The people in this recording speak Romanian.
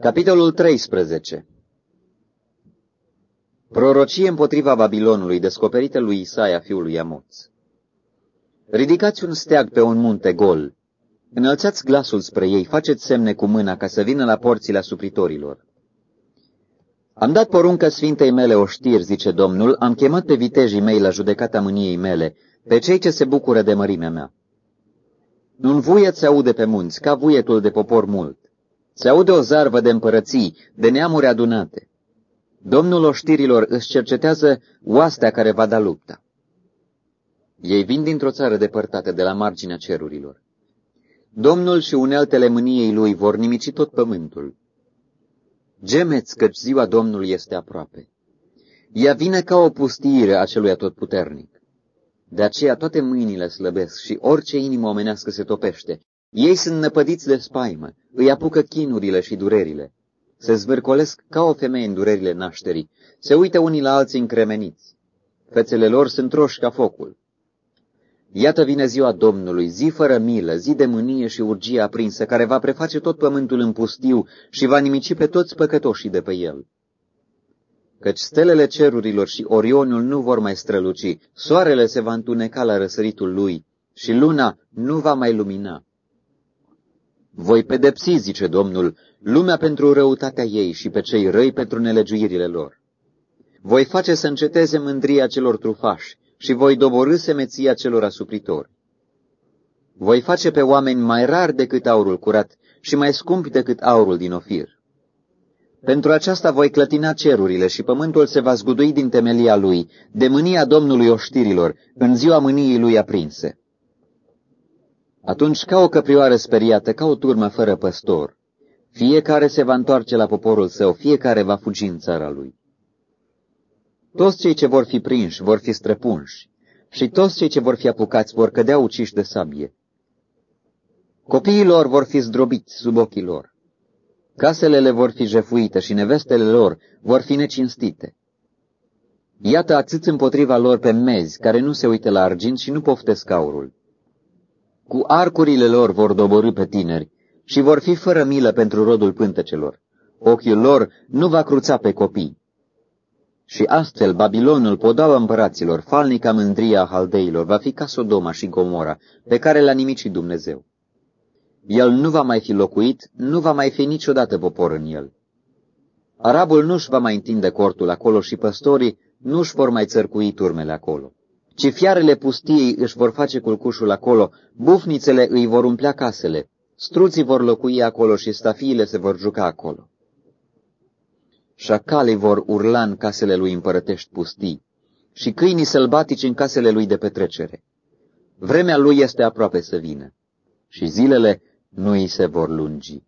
Capitolul 13 Prorocie împotriva Babilonului descoperită lui Isaia fiul lui Amoț. Ridicați un steag pe un munte gol, înălțați glasul spre ei, faceți semne cu mâna ca să vină la porțile asupritorilor. Am dat poruncă Sfintei mele o știri, zice Domnul, am chemat pe vitejii mei la judecata mâniei mele, pe cei ce se bucură de mărimea mea. Un vuiet se aude pe munți, ca vuietul de popor mult. Se aude o zarvă de împărății, de neamuri adunate. Domnul oștirilor își cercetează oastea care va da lupta. Ei vin dintr-o țară depărtată de la marginea cerurilor. Domnul și uneltele mâniei lui vor nimici tot pământul. Gemeți căci ziua Domnului este aproape. Ea vine ca o pustiire a celui atotputernic. De aceea toate mâinile slăbesc și orice inimă omenească se topește. Ei sunt năpădiți de spaimă, îi apucă chinurile și durerile. Se zvârcolesc ca o femeie în durerile nașterii, se uită unii la alții încremeniți. Fețele lor sunt roși ca focul. Iată vine ziua Domnului, zi fără milă, zi de mânie și urgie aprinsă, care va preface tot pământul în pustiu și va nimici pe toți păcătoșii de pe el. Căci stelele cerurilor și Orionul nu vor mai străluci, soarele se va întuneca la răsăritul lui și luna nu va mai lumina. Voi pedepsi, zice Domnul, lumea pentru răutatea ei și pe cei răi pentru nelegiuirile lor. Voi face să înceteze mândria celor trufași și voi doborâ semeția celor asupritori. Voi face pe oameni mai rar decât aurul curat și mai scumpi decât aurul din ofir. Pentru aceasta voi clătina cerurile și pământul se va zgudui din temelia lui, de mânia Domnului oștirilor, în ziua mâniei lui aprinse. Atunci, ca o căprioară speriată, ca o turmă fără păstor, fiecare se va întoarce la poporul său, fiecare va fugi în țara lui. Toți cei ce vor fi prinși vor fi străpunși și toți cei ce vor fi apucați vor cădea uciși de sabie. Copiii lor vor fi zdrobiți sub ochii lor. Casele le vor fi jefuite și nevestele lor vor fi necinstite. Iată atât împotriva lor pe mezi, care nu se uită la argint și nu poftesc aurul. Cu arcurile lor vor doborâ pe tineri și vor fi fără milă pentru rodul pântecelor. Ochiul lor nu va cruța pe copii. Și astfel Babilonul, podaua împăraților, falnica mândria haldeilor, va fi ca Sodoma și Gomora, pe care l-a nimicit Dumnezeu. El nu va mai fi locuit, nu va mai fi niciodată popor în el. Arabul nu-și va mai întinde cortul acolo și păstorii nu-și vor mai țărcui turmele acolo. Ci fiarele pustiei își vor face culcușul acolo, bufnițele îi vor umplea casele, struții vor locui acolo și stafiile se vor juca acolo. Șacalii vor urla în casele lui împărătești pustii și câinii sălbatici în casele lui de petrecere. Vremea lui este aproape să vină și zilele nu îi se vor lungi.